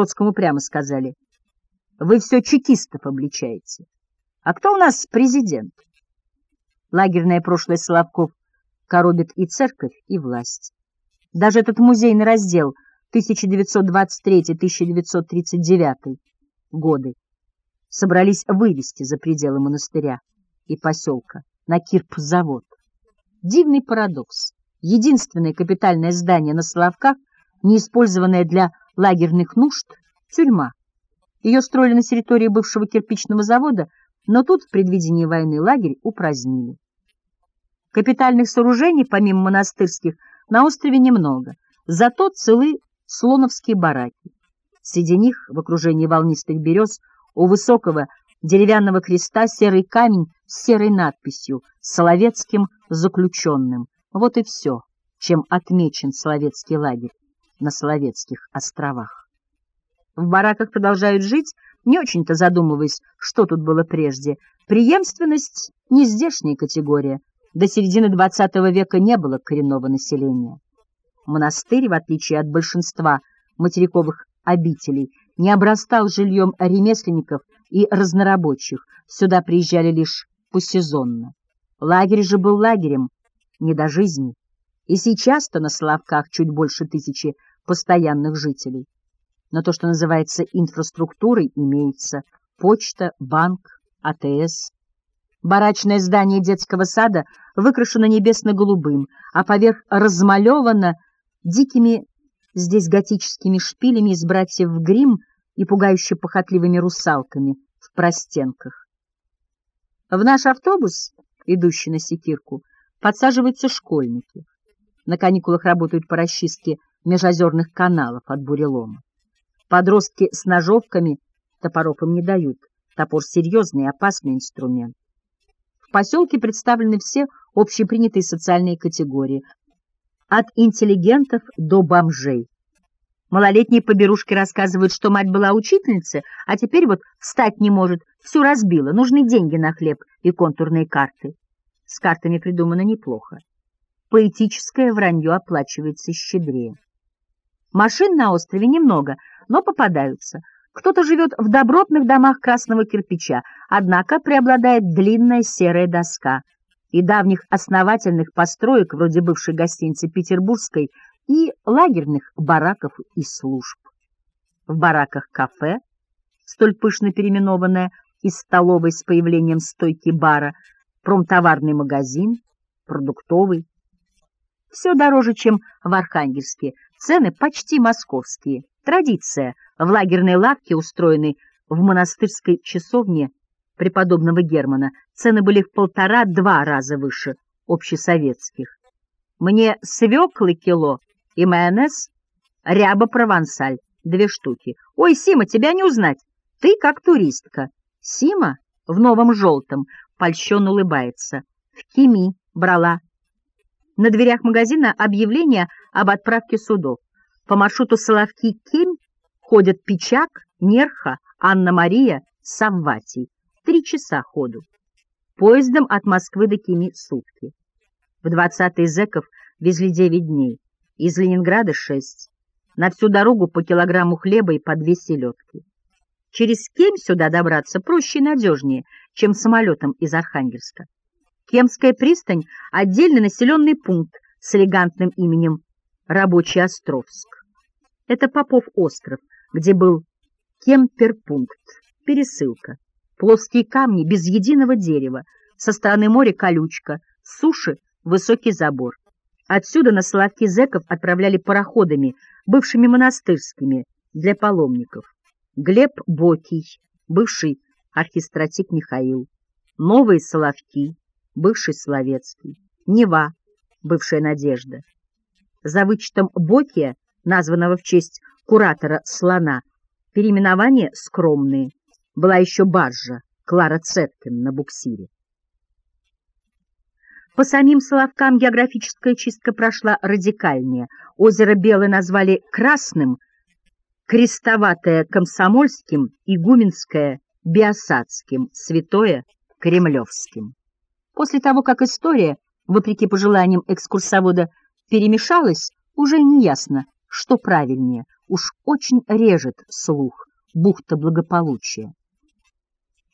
Бродскому прямо сказали, «Вы все чекистов обличаете. А кто у нас президент?» Лагерное прошлое Соловков коробит и церковь, и власть. Даже этот музейный раздел 1923-1939 годы собрались вывести за пределы монастыря и поселка на кирпзавод. Дивный парадокс. Единственное капитальное здание на Соловках, не использованное для лагерных нужд, тюрьма. Ее строили на территории бывшего кирпичного завода, но тут в предвидении войны лагерь упразднили. Капитальных сооружений, помимо монастырских, на острове немного, зато целы слоновские бараки. Среди них, в окружении волнистых берез, у высокого деревянного креста серый камень с серой надписью «Соловецким заключенным». Вот и все, чем отмечен Соловецкий лагерь на Соловецких островах. В бараках продолжают жить, не очень-то задумываясь, что тут было прежде. Преемственность — не здешняя категория. До середины XX века не было коренного населения. Монастырь, в отличие от большинства материковых обителей, не обрастал жильем ремесленников и разнорабочих, сюда приезжали лишь посезонно. Лагерь же был лагерем, не до жизни, и сейчас-то на Славках чуть больше тысячи постоянных жителей. Но то, что называется инфраструктурой, имеется почта, банк, АТС. Барачное здание детского сада выкрашено небесно-голубым, а поверх размалевано дикими здесь готическими шпилями из братьев Грим и пугающе похотливыми русалками в простенках. В наш автобус, идущий на Секирку, подсаживаются школьники. На каникулах работают по расчистке межозерных каналов от бурелома. Подростки с ножовками топоров им не дают. Топор — серьезный и опасный инструмент. В поселке представлены все общепринятые социальные категории, от интеллигентов до бомжей. Малолетние поберушки рассказывают, что мать была учительницей, а теперь вот встать не может, всю разбила, нужны деньги на хлеб и контурные карты. С картами придумано неплохо. Поэтическое вранье оплачивается щедрее. Машин на острове немного, но попадаются. Кто-то живет в добротных домах красного кирпича, однако преобладает длинная серая доска — и давних основательных построек, вроде бывшей гостиницы Петербургской, и лагерных бараков и служб. В бараках кафе, столь пышно переименованное из столовой с появлением стойки бара, промтоварный магазин, продуктовый. Все дороже, чем в Архангельске, цены почти московские. Традиция в лагерной лавке, устроенной в монастырской часовне, преподобного Германа, цены были в полтора-два раза выше общесоветских. Мне свеклы кило и майонез, ряба провансаль, две штуки. Ой, Сима, тебя не узнать, ты как туристка. Сима в новом желтом, польщен улыбается. В Кими брала. На дверях магазина объявление об отправке судов. По маршруту Соловки-Кемь ходят Пичак, Нерха, Анна-Мария, Савватий. Три часа ходу. Поездом от Москвы до Кими сутки. В двадцатый зэков везли девять дней. Из Ленинграда шесть. На всю дорогу по килограмму хлеба и по две селедки. Через Кем сюда добраться проще и надежнее, чем самолетом из Архангельска. Кемская пристань — отдельный населенный пункт с элегантным именем Рабочий Островск. Это Попов остров, где был кемперпункт, пересылка. Плоские камни без единого дерева, со стороны моря колючка, с суши высокий забор. Отсюда на Соловки зэков отправляли пароходами, бывшими монастырскими, для паломников. Глеб Бокий, бывший архистратик Михаил, Новые Соловки, бывший Соловецкий, Нева, бывшая Надежда. За вычетом Бокия, названного в честь куратора слона, переименования скромные – была еще баржа Клара Цеткин на буксире. По самим Соловкам географическая чистка прошла радикальнее. Озеро Белое назвали Красным, Крестоватое — Комсомольским, Игуменское — Биосадским, Святое — Кремлевским. После того, как история, вопреки пожеланиям экскурсовода, перемешалась, уже не ясно, Что правильнее, уж очень режет слух бухта благополучия.